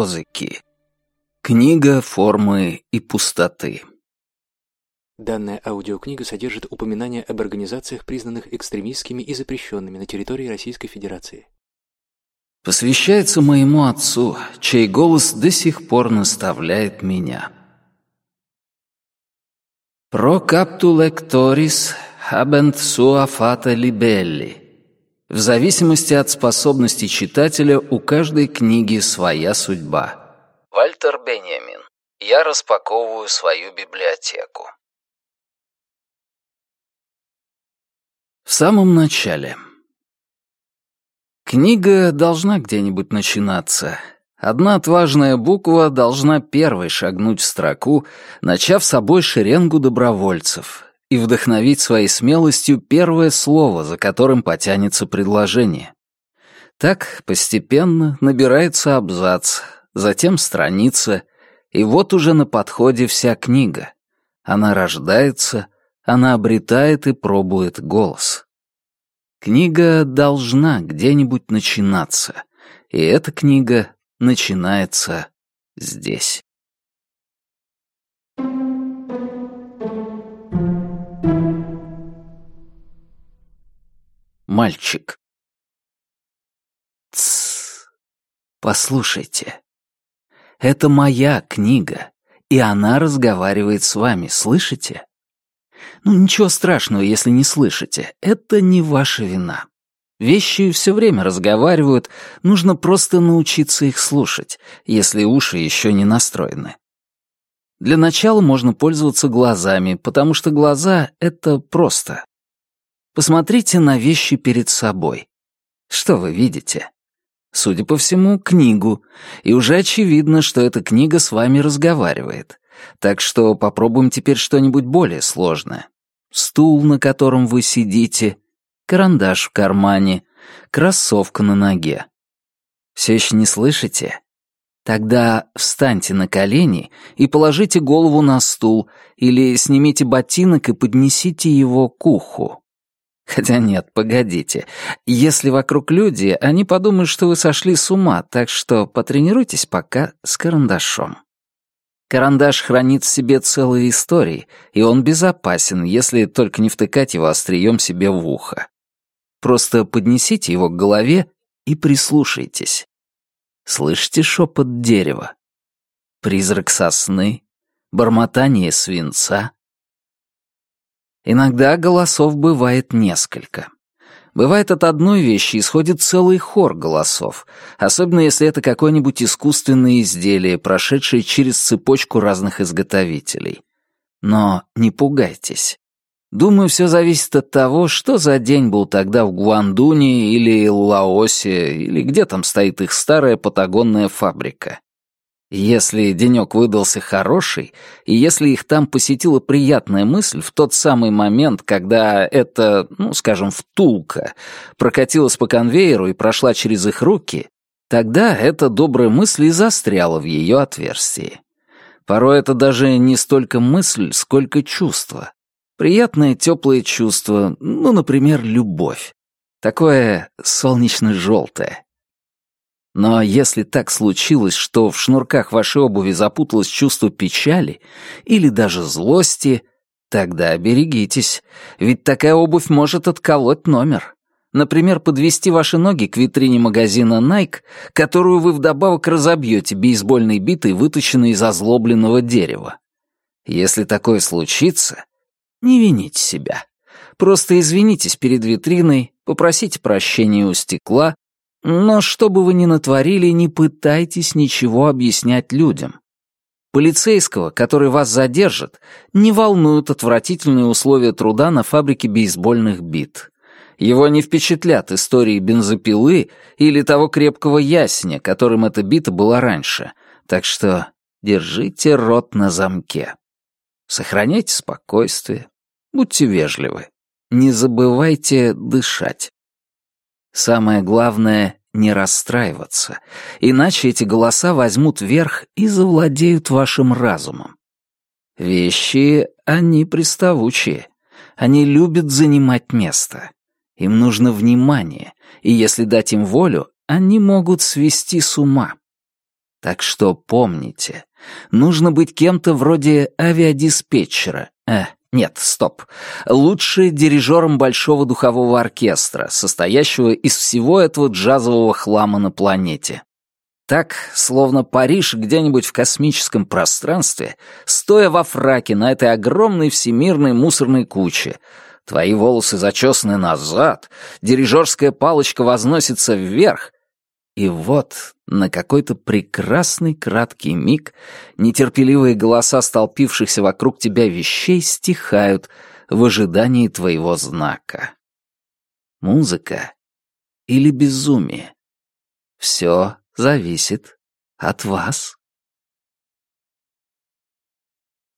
Рут Озыки. Книга формы и пустоты. Данная аудиокнига содержит упоминания об организациях, признанных экстремистскими и запрещенными на территории Российской Федерации. Посвящается моему отцу, чей голос до сих пор наставляет меня. Про капту lectoris habent sua fata libelli. В зависимости от способности читателя у каждой книги своя судьба. Вальтер Бенjamin. Я распаковываю свою библиотеку. В самом начале. Книга должна где-нибудь начинаться. Одна отважная буква должна первой шагнуть в строку, начав собой шеренгу добровольцев, и вдохновить своей смелостью первое слово, за которым потянется предложение. Так постепенно набирается абзац, затем страница, и вот уже на подходе вся книга. Она рождается, она обретает и пробует голос. Книга должна где-нибудь начинаться, и эта книга начинается здесь. Мальчик. Тссс. Послушайте. Это моя книга, и она разговаривает с вами, слышите? Ну, ничего страшного, если не слышите. Это не ваша вина. Вещи все время разговаривают, нужно просто научиться их слушать, если уши еще не настроены. Для начала можно пользоваться глазами, потому что глаза — это просто. Посмотрите на вещи перед собой. Что вы видите? Судя по всему, книгу, и уже очевидно, что эта книга с вами разговаривает. Так что попробуем теперь что-нибудь более сложное. Стул, на котором вы сидите, карандаш в кармане, кроссовка на ноге. Все еще не слышите? Тогда встаньте на колени и положите голову на стул, или снимите ботинок и поднесите его к уху. Хотя нет, погодите. Если вокруг люди, они подумают, что вы сошли с ума, так что потренируйтесь пока с карандашом. Карандаш хранит в себе целые истории, и он безопасен, если только не втыкать его острием себе в ухо. Просто поднесите его к голове и прислушайтесь. Слышите шепот дерева? Призрак сосны? Бормотание свинца? Иногда голосов бывает несколько. Бывает от одной вещи исходит целый хор голосов, особенно если это какое-нибудь искусственное изделие, прошедшее через цепочку разных изготовителей. Но не пугайтесь. Думаю, все зависит от того, что за день был тогда в Гуандуне или Лаосе, или где там стоит их старая патагонная фабрика. Если денек выдался хороший, и если их там посетила приятная мысль в тот самый момент, когда эта, ну, скажем, втулка прокатилась по конвейеру и прошла через их руки, тогда эта добрая мысль и застряла в ее отверстии. Порой это даже не столько мысль, сколько чувство. Приятное теплое чувство, ну, например, любовь. Такое солнечно-желтое. Но если так случилось, что в шнурках вашей обуви запуталось чувство печали или даже злости, тогда берегитесь, ведь такая обувь может отколоть номер. Например, подвести ваши ноги к витрине магазина Nike, которую вы вдобавок разобьете бейсбольной битой, выточенной из озлобленного дерева. Если такое случится, не вините себя. Просто извинитесь перед витриной, попросите прощения у стекла но что бы вы ни натворили, не пытайтесь ничего объяснять людям. Полицейского, который вас задержит, не волнуют отвратительные условия труда на фабрике бейсбольных бит. Его не впечатлят истории бензопилы или того крепкого ясеня, которым эта бита была раньше. Так что держите рот на замке. Сохраняйте спокойствие. Будьте вежливы. Не забывайте дышать. Самое главное — не расстраиваться, иначе эти голоса возьмут верх и завладеют вашим разумом. Вещи, они приставучие. Они любят занимать место. Им нужно внимание, и если дать им волю, они могут свести с ума. Так что помните, нужно быть кем-то вроде авиадиспетчера. Э, нет, стоп. Лучше дирижером большого духового оркестра, состоящего из всего этого джазового хлама на планете. Так, словно Париж где-нибудь в космическом пространстве, стоя во фраке на этой огромной всемирной мусорной куче, твои волосы зачесаны назад, дирижерская палочка возносится вверх, и вот на какой-то прекрасный краткий миг нетерпеливые голоса столпившихся вокруг тебя вещей стихают в ожидании твоего знака. Музыка или безумие? Все зависит от вас.